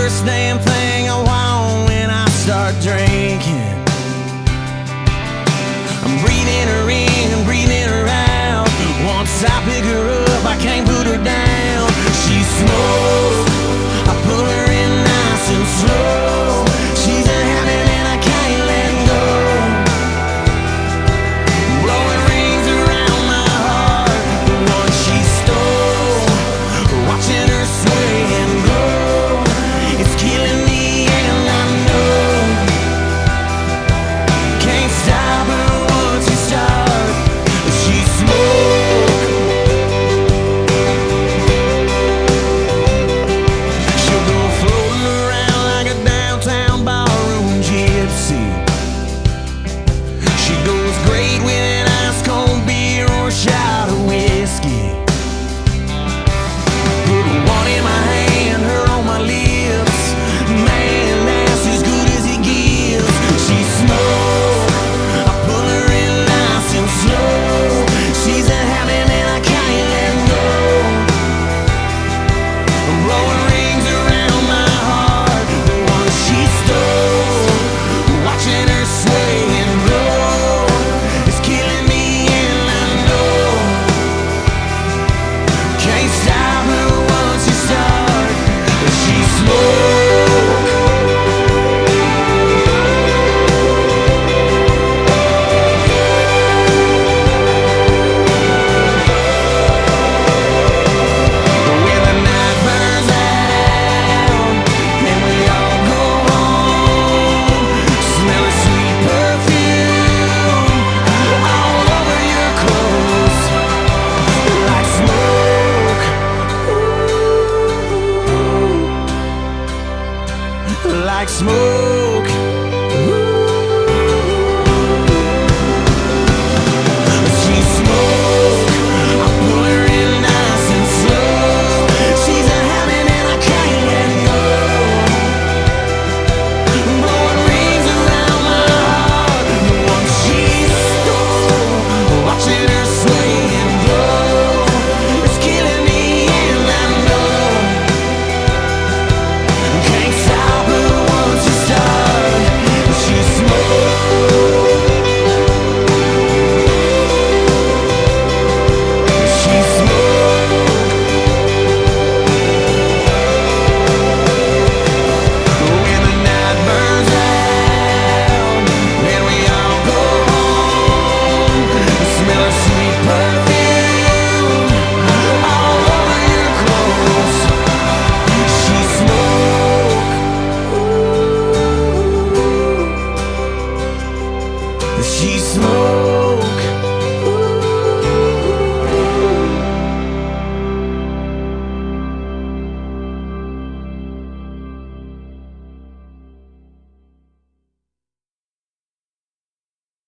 first damn thing I want when I start drinking. like smoke.